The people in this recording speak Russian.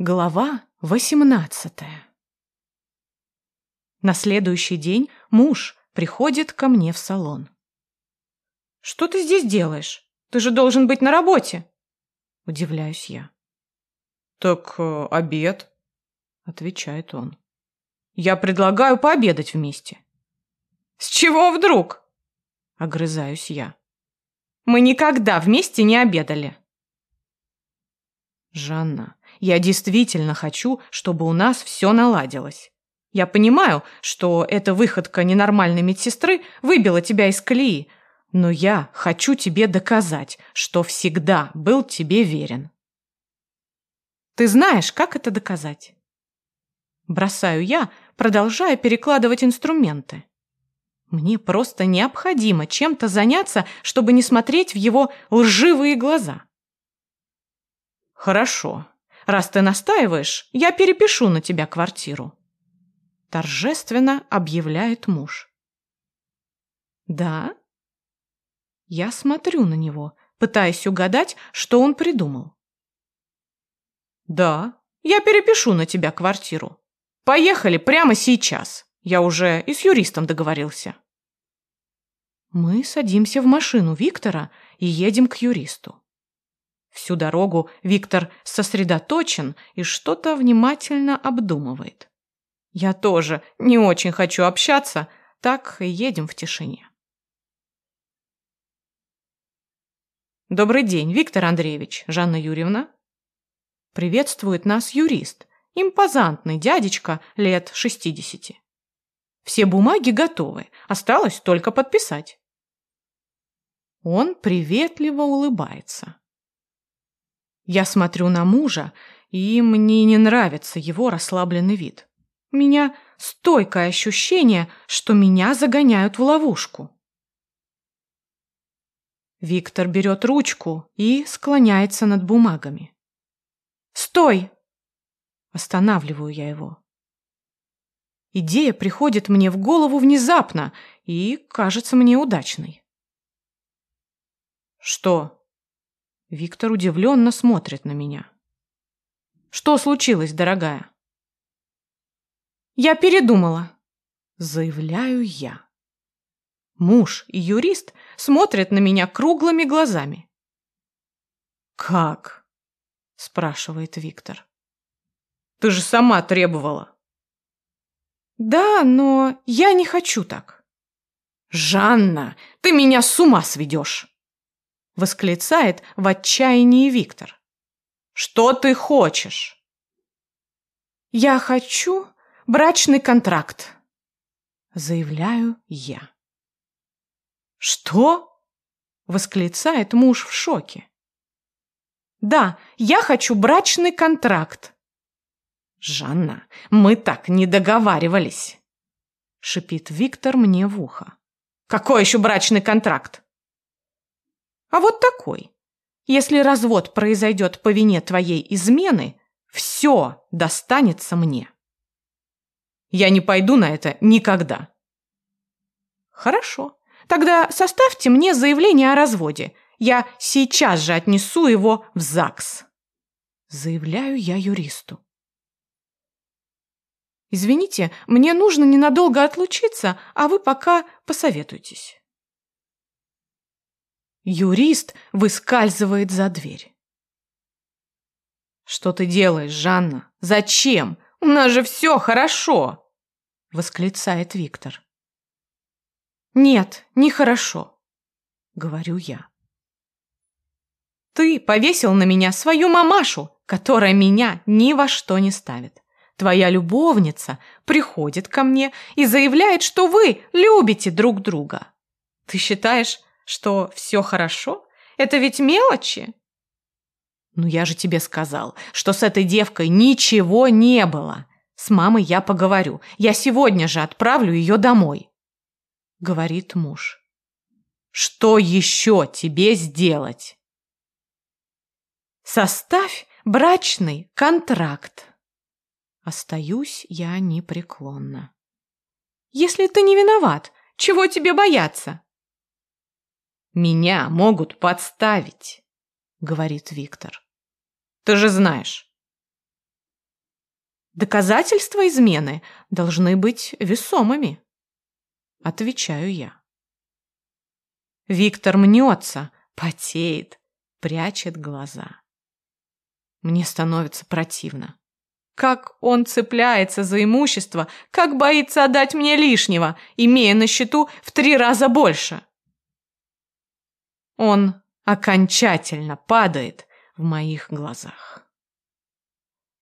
Глава восемнадцатая На следующий день муж приходит ко мне в салон. «Что ты здесь делаешь? Ты же должен быть на работе!» Удивляюсь я. «Так э, обед», — отвечает он. «Я предлагаю пообедать вместе». «С чего вдруг?» — огрызаюсь я. «Мы никогда вместе не обедали». «Жанна, я действительно хочу, чтобы у нас все наладилось. Я понимаю, что эта выходка ненормальной медсестры выбила тебя из колеи, но я хочу тебе доказать, что всегда был тебе верен. Ты знаешь, как это доказать? Бросаю я, продолжая перекладывать инструменты. Мне просто необходимо чем-то заняться, чтобы не смотреть в его лживые глаза. Хорошо, Раз ты настаиваешь, я перепишу на тебя квартиру. Торжественно объявляет муж. Да? Я смотрю на него, пытаясь угадать, что он придумал. Да, я перепишу на тебя квартиру. Поехали прямо сейчас. Я уже и с юристом договорился. Мы садимся в машину Виктора и едем к юристу. Всю дорогу Виктор сосредоточен и что-то внимательно обдумывает. Я тоже не очень хочу общаться, так и едем в тишине. Добрый день, Виктор Андреевич, Жанна Юрьевна. Приветствует нас юрист, импозантный дядечка лет шестидесяти. Все бумаги готовы, осталось только подписать. Он приветливо улыбается. Я смотрю на мужа, и мне не нравится его расслабленный вид. Меня стойкое ощущение, что меня загоняют в ловушку. Виктор берет ручку и склоняется над бумагами. «Стой!» Останавливаю я его. Идея приходит мне в голову внезапно и кажется мне удачной. «Что?» Виктор удивленно смотрит на меня. «Что случилось, дорогая?» «Я передумала», — заявляю я. Муж и юрист смотрят на меня круглыми глазами. «Как?» — спрашивает Виктор. «Ты же сама требовала». «Да, но я не хочу так». «Жанна, ты меня с ума сведешь!» Восклицает в отчаянии Виктор. Что ты хочешь? Я хочу брачный контракт, заявляю я. Что? восклицает муж в шоке. Да, я хочу брачный контракт. Жанна, мы так не договаривались, шипит Виктор мне в ухо. Какой еще брачный контракт? А вот такой. Если развод произойдет по вине твоей измены, все достанется мне. Я не пойду на это никогда. Хорошо. Тогда составьте мне заявление о разводе. Я сейчас же отнесу его в ЗАГС. Заявляю я юристу. Извините, мне нужно ненадолго отлучиться, а вы пока посоветуйтесь. Юрист выскальзывает за дверь. «Что ты делаешь, Жанна? Зачем? У нас же все хорошо!» — восклицает Виктор. «Нет, нехорошо», — говорю я. «Ты повесил на меня свою мамашу, которая меня ни во что не ставит. Твоя любовница приходит ко мне и заявляет, что вы любите друг друга. Ты считаешь, что все хорошо? Это ведь мелочи. Ну я же тебе сказал, что с этой девкой ничего не было. С мамой я поговорю. Я сегодня же отправлю ее домой. Говорит муж. Что еще тебе сделать? Составь брачный контракт. Остаюсь я непреклонна. Если ты не виноват, чего тебе бояться? Меня могут подставить, говорит Виктор. Ты же знаешь. Доказательства измены должны быть весомыми. Отвечаю я. Виктор мнется, потеет, прячет глаза. Мне становится противно. Как он цепляется за имущество, как боится отдать мне лишнего, имея на счету в три раза больше. Он окончательно падает в моих глазах.